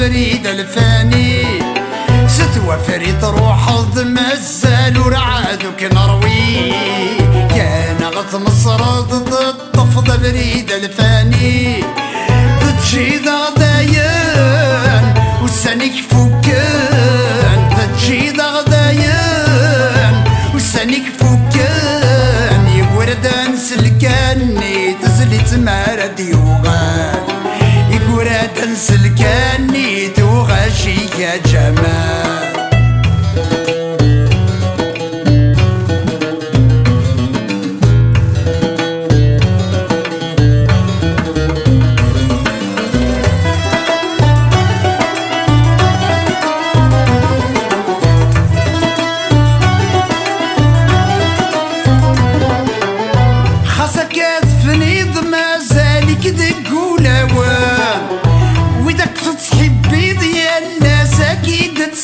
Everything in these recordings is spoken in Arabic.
بريد الفاني. ستوى فريد روح مزال ورعاد نروي كان غط نصرات تطف بريد الفاني. تجي دايان وسانك فكان تجي دايان وسانك فكان يبوردان سلكاني تزلي تمارا ديوغان. يبوردان سلكاني توغاشي يا جمال.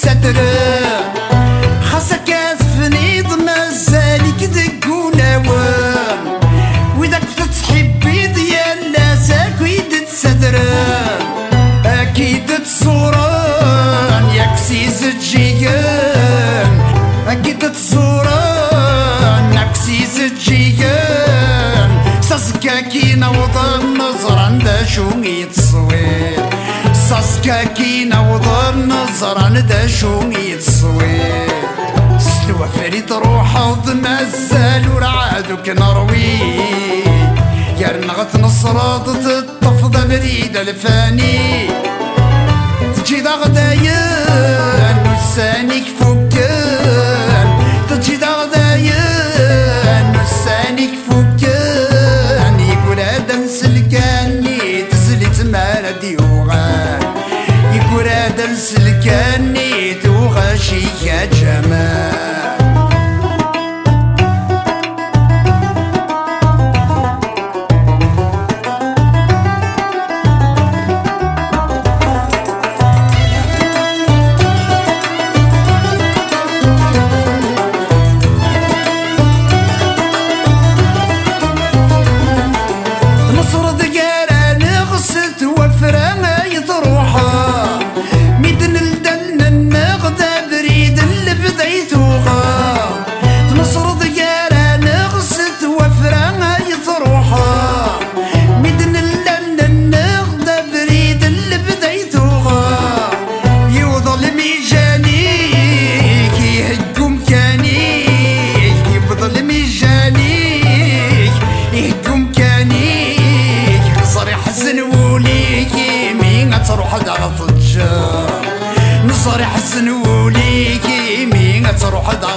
تستر خاصك تفنيض مازالك دق ولاوان وإذاك تصحب ديال الناس أكيد تستر أكيد تصوران ياك سيز أكيد تصوران ياك سيز تجيان. ساسكا كي نوض النظر عند شو ساسكا كي نوض النظر عند شو يتصوير استوى فريد روح مازال ورعادك نروي يا نغت نصرات تطفض بريد الفاني. تجي غدايان توغاشي يا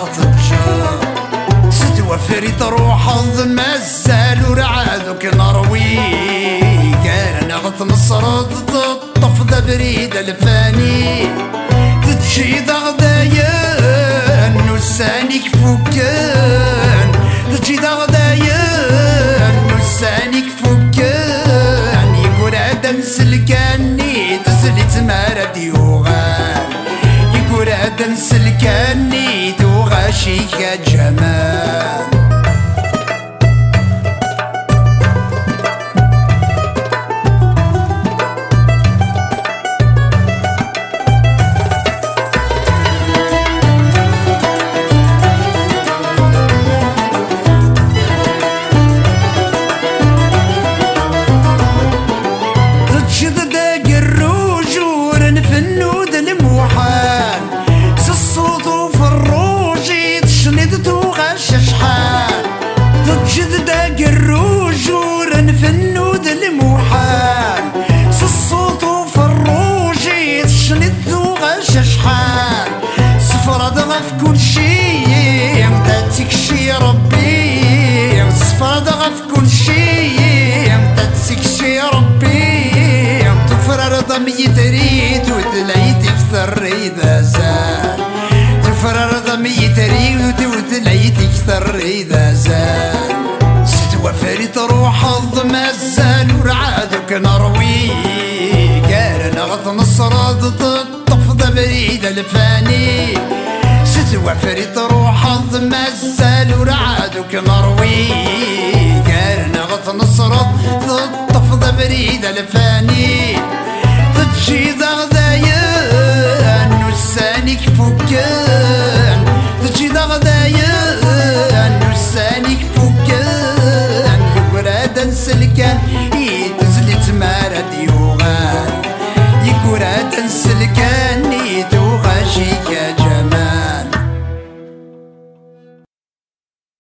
الجار ستوى فريد روح مازال ورعادك نروي كان نغط نصر تطف ذا بريد الفاني تجي غدايان نسانك فكان تجي غدايان نسانك فكان يقول هذا نسلكاني تزلي تمارا ديوغان توغاشي يا شي ربي سفرد غف كل شي متاتك شي ربي تفرر ضمي تريد وتلاقي تكثر إذا زال تفرر ضمي تريد وتلاقي تكثر إذا زال ستوى فريد روح الضم الزال ورعادك نروي الناس وفريت روح الضمسال ورعادك مروي. قال نغط نصرط ضد طفض بريد الفاني. ضد شي ضغدايان وسانك فكان ضد شي ضغدايان وسانك فكان يقرا دنسلكان يدزلت مارديو